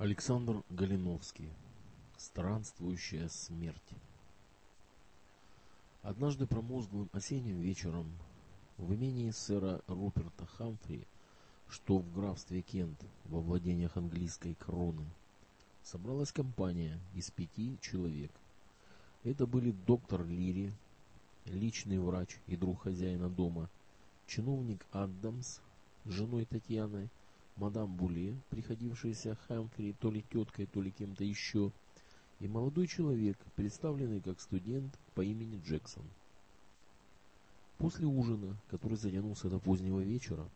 Александр Галиновский. Странствующая смерть. Однажды промозглым осенним вечером в имении сэра Руперта Хамфри, что в графстве Кент во владениях английской кроны, собралась компания из пяти человек. Это были доктор Лири, личный врач и друг хозяина дома, чиновник Адамс с женой Татьяной, мадам Буле, приходившаяся Хамфри то ли теткой, то ли кем-то еще, и молодой человек, представленный как студент по имени Джексон. После ужина, который затянулся до позднего вечера,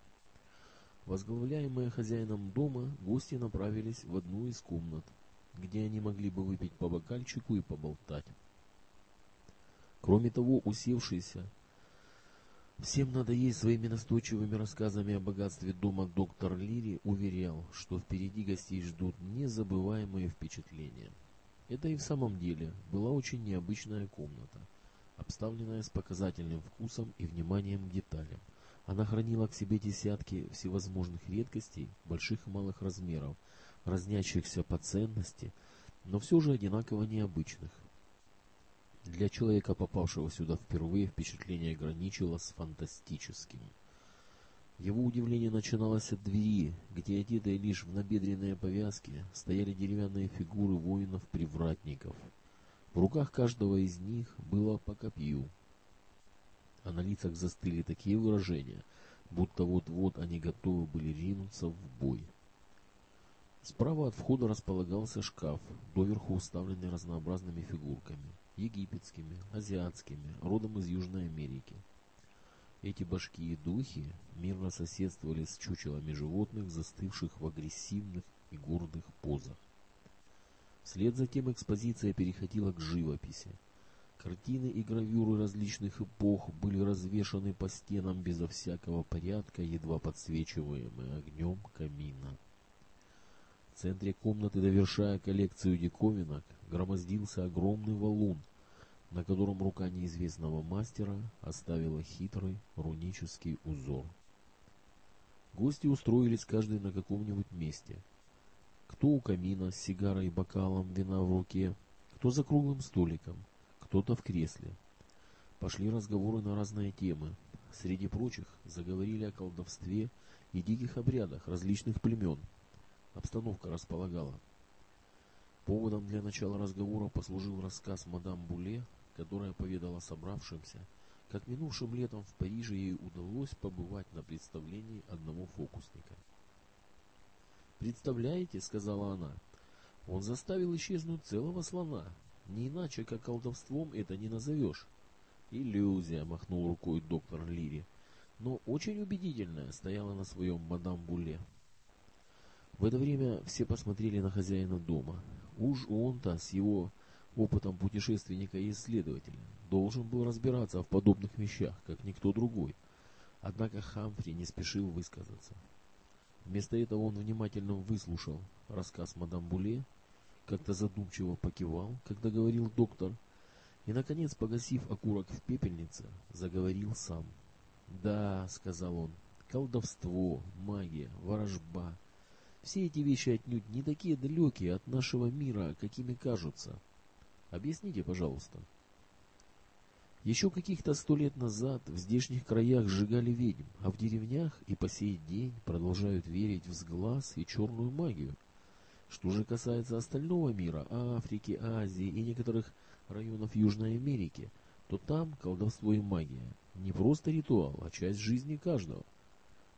возглавляемые хозяином дома, гости направились в одну из комнат, где они могли бы выпить по бокальчику и поболтать. Кроме того, усевшийся Всем надо есть своими настойчивыми рассказами о богатстве дома доктор Лири уверял, что впереди гостей ждут незабываемые впечатления. Это и в самом деле была очень необычная комната, обставленная с показательным вкусом и вниманием к деталям. Она хранила к себе десятки всевозможных редкостей, больших и малых размеров, разнящихся по ценности, но все же одинаково необычных. Для человека, попавшего сюда впервые, впечатление граничило с фантастическим. Его удивление начиналось от двери, где, одетые лишь в набедренные повязки, стояли деревянные фигуры воинов-привратников. В руках каждого из них было по копью, а на лицах застыли такие выражения, будто вот-вот они готовы были ринуться в бой. Справа от входа располагался шкаф, доверху уставленный разнообразными фигурками – египетскими, азиатскими, родом из Южной Америки. Эти башки и духи мирно соседствовали с чучелами животных, застывших в агрессивных и гордых позах. Вслед за тем экспозиция переходила к живописи. Картины и гравюры различных эпох были развешаны по стенам безо всякого порядка, едва подсвечиваемые огнем камина. В центре комнаты, довершая коллекцию диковинок, громоздился огромный валун, на котором рука неизвестного мастера оставила хитрый рунический узор. Гости устроились каждый на каком-нибудь месте. Кто у камина с сигарой и бокалом вина в руке, кто за круглым столиком, кто-то в кресле. Пошли разговоры на разные темы. Среди прочих заговорили о колдовстве и диких обрядах различных племен. Обстановка располагала. Поводом для начала разговора послужил рассказ мадам Буле, которая поведала собравшимся, как минувшим летом в Париже ей удалось побывать на представлении одного фокусника. «Представляете, — сказала она, — он заставил исчезнуть целого слона. Не иначе, как колдовством это не назовешь». «Иллюзия!» — махнул рукой доктор Лири. «Но очень убедительная стояла на своем мадам Буле». В это время все посмотрели на хозяина дома. Уж он-то с его опытом путешественника и исследователя должен был разбираться в подобных вещах, как никто другой. Однако Хамфри не спешил высказаться. Вместо этого он внимательно выслушал рассказ мадам Буле, как-то задумчиво покивал, когда говорил доктор, и, наконец, погасив окурок в пепельнице, заговорил сам. «Да», — сказал он, — «колдовство, магия, ворожба, все эти вещи отнюдь не такие далекие от нашего мира, какими кажутся. Объясните, пожалуйста. Еще каких-то сто лет назад в здешних краях сжигали ведьм, а в деревнях и по сей день продолжают верить в сглаз и черную магию. Что же касается остального мира, Африки, Азии и некоторых районов Южной Америки, то там колдовство и магия не просто ритуал, а часть жизни каждого.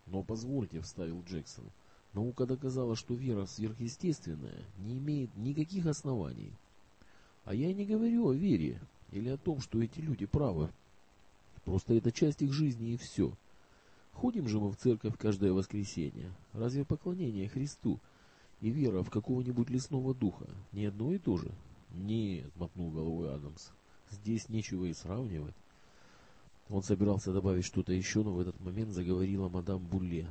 Но позвольте, вставил Джексон, — Наука доказала, что вера сверхъестественная не имеет никаких оснований. А я не говорю о вере или о том, что эти люди правы. Просто это часть их жизни и все. Ходим же мы в церковь каждое воскресенье. Разве поклонение Христу и вера в какого-нибудь лесного духа не одно и то же? Нет, мотнул головой Адамс. Здесь нечего и сравнивать. Он собирался добавить что-то еще, но в этот момент заговорила мадам Булле.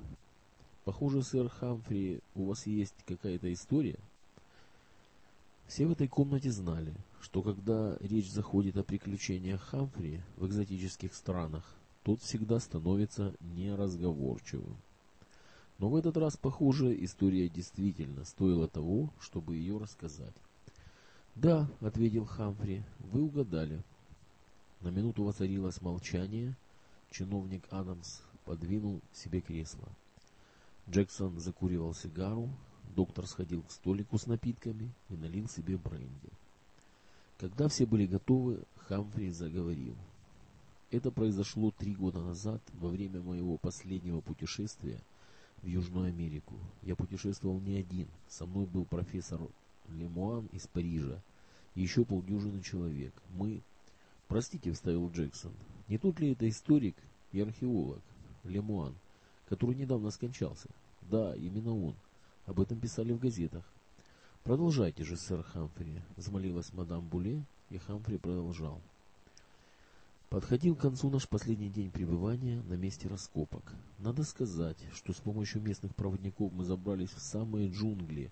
Похоже, сэр Хамфри, у вас есть какая-то история? Все в этой комнате знали, что когда речь заходит о приключениях Хамфри в экзотических странах, тот всегда становится неразговорчивым. Но в этот раз, похоже, история действительно стоила того, чтобы ее рассказать. «Да», — ответил Хамфри, — «вы угадали». На минуту воцарилось молчание. Чиновник Адамс подвинул себе кресло. Джексон закуривал сигару, доктор сходил к столику с напитками и налил себе бренди. Когда все были готовы, Хамфри заговорил. Это произошло три года назад, во время моего последнего путешествия в Южную Америку. Я путешествовал не один. Со мной был профессор Лемуан из Парижа и еще полдюжины человек. Мы... Простите, вставил Джексон. Не тот ли это историк и археолог Лемуан, который недавно скончался? Да, именно он. Об этом писали в газетах. Продолжайте же, сэр Хамфри, взмолилась мадам Буле, и Хамфри продолжал. Подходил к концу наш последний день пребывания на месте раскопок. Надо сказать, что с помощью местных проводников мы забрались в самые джунгли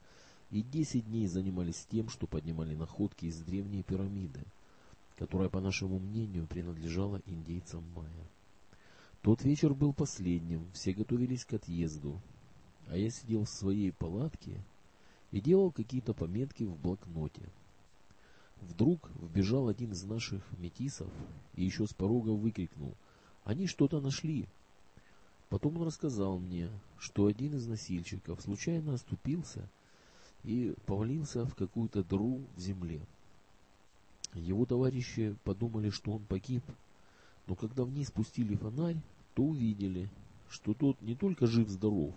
и десять дней занимались тем, что поднимали находки из древней пирамиды, которая, по нашему мнению, принадлежала индейцам майя. Тот вечер был последним, все готовились к отъезду, а я сидел в своей палатке и делал какие-то пометки в блокноте. Вдруг вбежал один из наших метисов и еще с порога выкрикнул «Они что-то нашли!». Потом он рассказал мне, что один из носильщиков случайно оступился и повалился в какую-то дыру в земле. Его товарищи подумали, что он погиб, но когда вниз спустили фонарь, то увидели, что тот не только жив-здоров,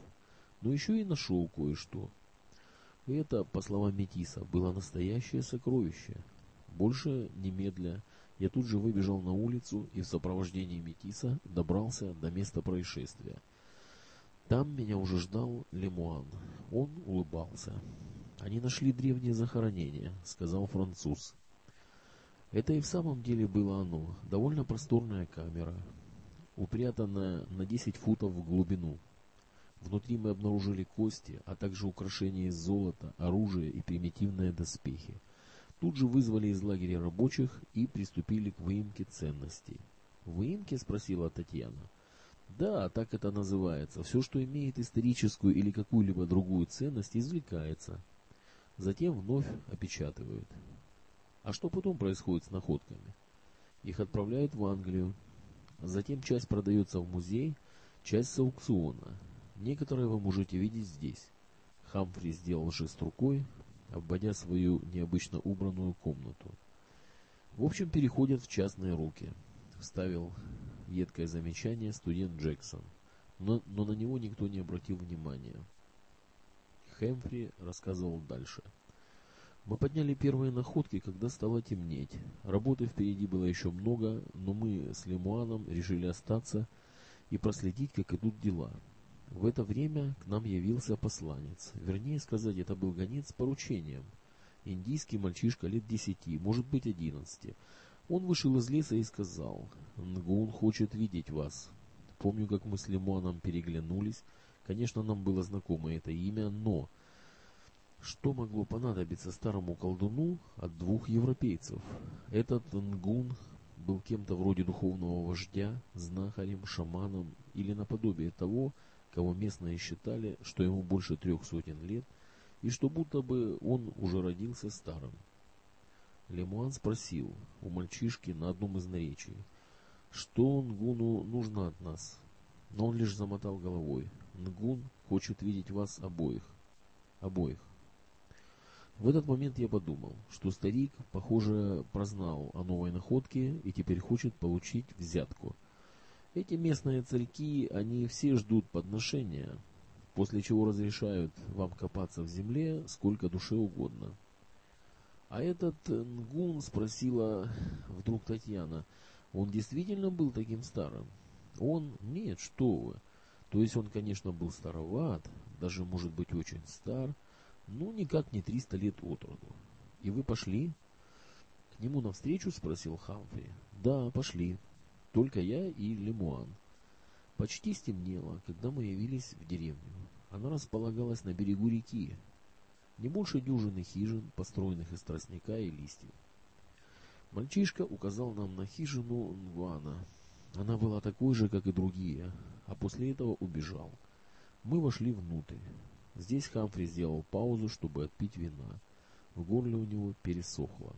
но еще и нашел кое-что. Это, по словам Метиса, было настоящее сокровище. Больше немедля я тут же выбежал на улицу и в сопровождении Метиса добрался до места происшествия. Там меня уже ждал Лемуан. Он улыбался. «Они нашли древнее захоронение», — сказал француз. Это и в самом деле было оно. Довольно просторная камера, упрятанная на 10 футов в глубину. Внутри мы обнаружили кости, а также украшения из золота, оружие и примитивные доспехи. Тут же вызвали из лагеря рабочих и приступили к выемке ценностей. «Выемке?» — спросила Татьяна. «Да, так это называется. Все, что имеет историческую или какую-либо другую ценность, извлекается. Затем вновь опечатывают. А что потом происходит с находками? Их отправляют в Англию. Затем часть продается в музей, часть с аукциона. Некоторые вы можете видеть здесь. Хамфри сделал жест рукой, обводя свою необычно убранную комнату. В общем, переходят в частные руки, вставил едкое замечание студент Джексон, но, но на него никто не обратил внимания. Хэмфри рассказывал дальше. Мы подняли первые находки, когда стало темнеть. Работы впереди было еще много, но мы с Лемуаном решили остаться и проследить, как идут дела. В это время к нам явился посланец. Вернее сказать, это был гонец с поручением. Индийский мальчишка лет десяти, может быть одиннадцати. Он вышел из леса и сказал, «Нгун хочет видеть вас». Помню, как мы с Лимоном переглянулись. Конечно, нам было знакомо это имя, но... Что могло понадобиться старому колдуну от двух европейцев? Этот Нгун был кем-то вроде духовного вождя, знахарем, шаманом или наподобие того, кого местные считали, что ему больше трех сотен лет, и что будто бы он уже родился старым. Лемуан спросил у мальчишки на одном из наречий, что Нгуну нужно от нас, но он лишь замотал головой. Нгун хочет видеть вас обоих. Обоих. В этот момент я подумал, что старик, похоже, прознал о новой находке и теперь хочет получить взятку – эти местные царьки, они все ждут подношения, после чего разрешают вам копаться в земле сколько душе угодно. А этот Нгун спросила вдруг Татьяна, он действительно был таким старым? Он? Нет, что вы. То есть он, конечно, был староват, даже, может быть, очень стар, но никак не 300 лет от роду. И вы пошли? К нему навстречу спросил Хамфри. Да, пошли. Только я и Лемуан. Почти стемнело, когда мы явились в деревню. Она располагалась на берегу реки. Не больше дюжины хижин, построенных из тростника и листьев. Мальчишка указал нам на хижину Нгуана. Она была такой же, как и другие, а после этого убежал. Мы вошли внутрь. Здесь Хамфри сделал паузу, чтобы отпить вина. В горле у него пересохло.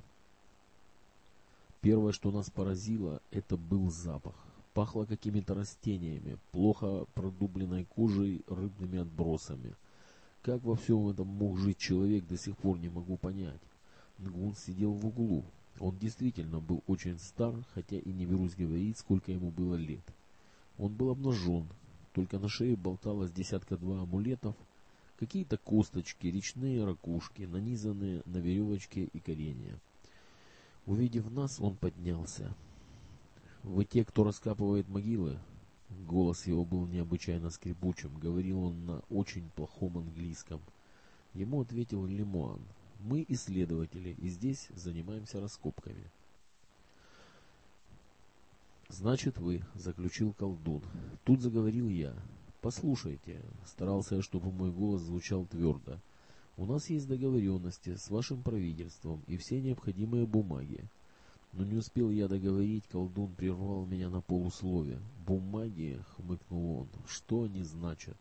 Первое, что нас поразило, это был запах. Пахло какими-то растениями, плохо продубленной кожей, рыбными отбросами. Как во всем этом мог жить человек, до сих пор не могу понять. Нгун сидел в углу. Он действительно был очень стар, хотя и не берусь говорить, сколько ему было лет. Он был обнажен, только на шее болталось десятка-два амулетов, какие-то косточки, речные ракушки, нанизанные на веревочке и коренья. Увидев нас, он поднялся. «Вы те, кто раскапывает могилы?» Голос его был необычайно скрипучим. Говорил он на очень плохом английском. Ему ответил Лемуан. «Мы исследователи, и здесь занимаемся раскопками». «Значит, вы», — заключил колдун. Тут заговорил я. «Послушайте», — старался я, чтобы мой голос звучал твердо. У нас есть договоренности с вашим правительством и все необходимые бумаги. Но не успел я договорить, колдун прервал меня на полуслове. «Бумаги?» — хмыкнул он. «Что они значат?»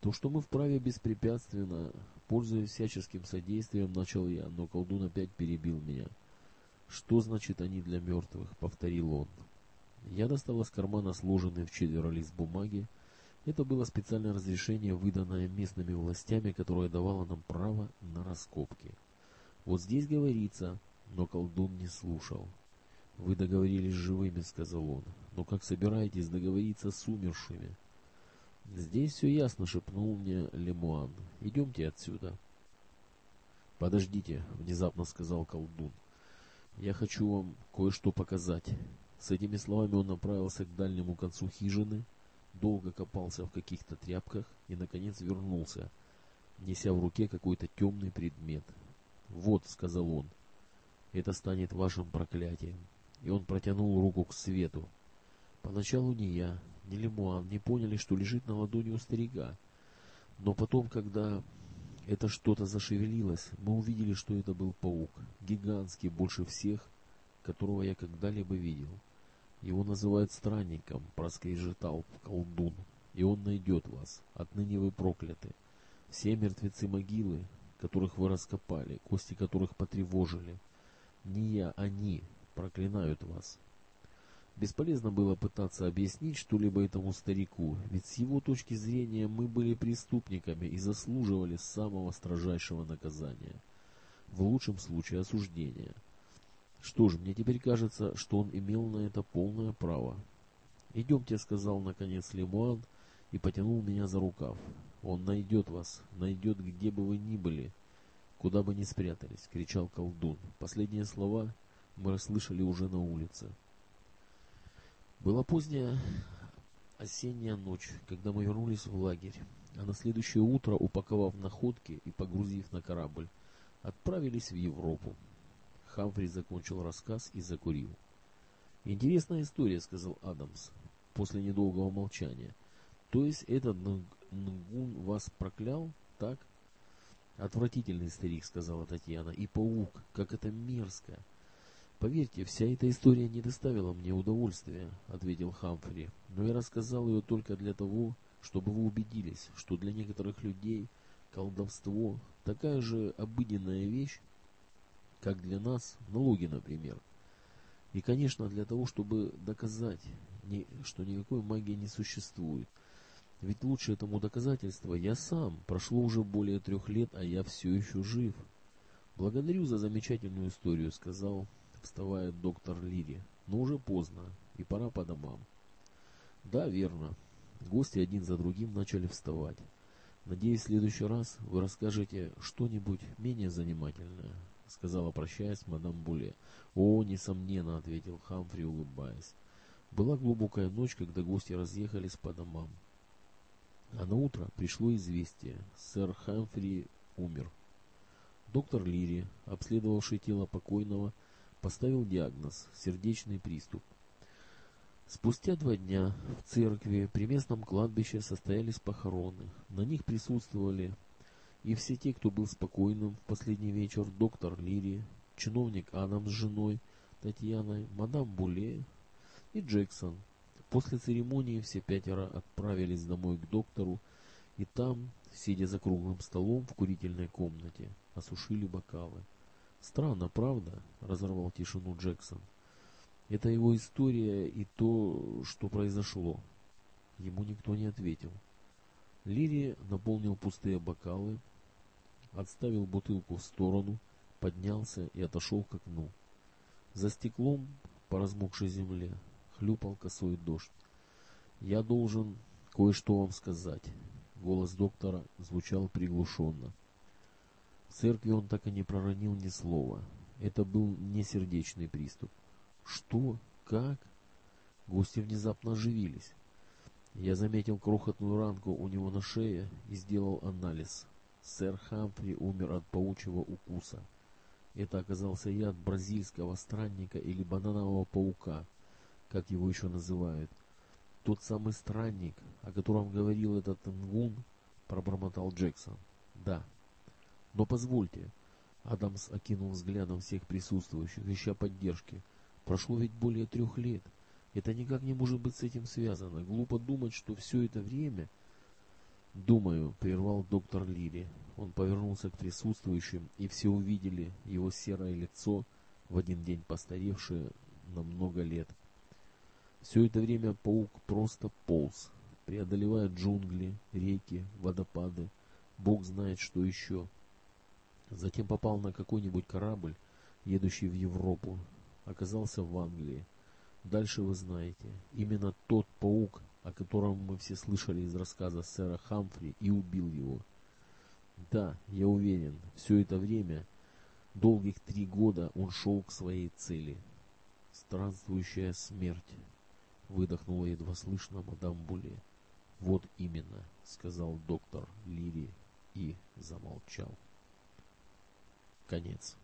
«То, что мы вправе беспрепятственно, пользуясь всяческим содействием, начал я, но колдун опять перебил меня. «Что значит они для мертвых?» — повторил он. Я достал из кармана сложенный в четверо лист бумаги, это было специальное разрешение, выданное местными властями, которое давало нам право на раскопки. Вот здесь говорится, но колдун не слушал. «Вы договорились с живыми», — сказал он. «Но как собираетесь договориться с умершими?» «Здесь все ясно», — шепнул мне Лемуан. «Идемте отсюда». «Подождите», — внезапно сказал колдун. «Я хочу вам кое-что показать». С этими словами он направился к дальнему концу хижины, долго копался в каких-то тряпках и, наконец, вернулся, неся в руке какой-то темный предмет. «Вот», — сказал он, — «это станет вашим проклятием». И он протянул руку к свету. Поначалу ни я, ни Лемуан не поняли, что лежит на ладони у старика. Но потом, когда это что-то зашевелилось, мы увидели, что это был паук, гигантский, больше всех, которого я когда-либо видел. Его называют странником, проскрежетал колдун, и он найдет вас. Отныне вы прокляты. Все мертвецы могилы, которых вы раскопали, кости которых потревожили, не я, они проклинают вас. Бесполезно было пытаться объяснить что-либо этому старику, ведь с его точки зрения мы были преступниками и заслуживали самого строжайшего наказания. В лучшем случае осуждения – что ж, мне теперь кажется, что он имел на это полное право. «Идемте», — сказал наконец Лемуан и потянул меня за рукав. «Он найдет вас, найдет, где бы вы ни были, куда бы ни спрятались», — кричал колдун. Последние слова мы расслышали уже на улице. Была поздняя осенняя ночь, когда мы вернулись в лагерь, а на следующее утро, упаковав находки и погрузив на корабль, отправились в Европу. Хамфри закончил рассказ и закурил. «Интересная история», — сказал Адамс после недолгого молчания. «То есть этот Нгун вас проклял, так?» «Отвратительный старик», — сказала Татьяна. «И паук, как это мерзко!» «Поверьте, вся эта история не доставила мне удовольствия», — ответил Хамфри. «Но я рассказал ее только для того, чтобы вы убедились, что для некоторых людей колдовство — такая же обыденная вещь, как для нас, налоги, например. И, конечно, для того, чтобы доказать, что никакой магии не существует. Ведь лучше этому доказательство я сам. Прошло уже более трех лет, а я все еще жив. Благодарю за замечательную историю, сказал, вставая доктор Лири. Но уже поздно, и пора по домам. Да, верно. Гости один за другим начали вставать. Надеюсь, в следующий раз вы расскажете что-нибудь менее занимательное. — сказала, прощаясь, мадам Буле. «О, несомненно», — ответил Хамфри, улыбаясь. Была глубокая ночь, когда гости разъехались по домам. А на утро пришло известие. Сэр Хамфри умер. Доктор Лири, обследовавший тело покойного, поставил диагноз – сердечный приступ. Спустя два дня в церкви при местном кладбище состоялись похороны. На них присутствовали и все те, кто был спокойным в последний вечер, доктор Лири, чиновник Адам с женой, Татьяной, мадам Буле и Джексон. После церемонии все пятеро отправились домой к доктору И там, сидя за круглым столом в курительной комнате, осушили бокалы. Странно, правда? Разорвал тишину Джексон. Это его история и то, что произошло. Ему никто не ответил. Лири наполнил пустые бокалы, отставил бутылку в сторону, поднялся и отошел к окну. За стеклом, по размокшей земле, хлюпал косой дождь. «Я должен кое-что вам сказать». Голос доктора звучал приглушенно. В церкви он так и не проронил ни слова. Это был не сердечный приступ. «Что? Как?» Гости внезапно оживились. Я заметил крохотную ранку у него на шее и сделал анализ. Сэр Хамфри умер от паучьего укуса. Это оказался яд бразильского странника или бананового паука, как его еще называют. Тот самый странник, о котором говорил этот Нгун, пробормотал Джексон. Да. Но позвольте. Адамс окинул взглядом всех присутствующих, ища поддержки. Прошло ведь более трех лет. Это никак не может быть с этим связано. Глупо думать, что все это время... Думаю, прервал доктор Лири. Он повернулся к присутствующим, и все увидели его серое лицо, в один день постаревшее на много лет. Все это время паук просто полз, преодолевая джунгли, реки, водопады, бог знает что еще. Затем попал на какой-нибудь корабль, едущий в Европу, оказался в Англии. Дальше вы знаете. Именно тот паук, о котором мы все слышали из рассказа сэра Хамфри, и убил его. Да, я уверен, все это время, долгих три года, он шел к своей цели. Странствующая смерть, выдохнула едва слышно мадам Буле. Вот именно, сказал доктор Лири и замолчал. Конец.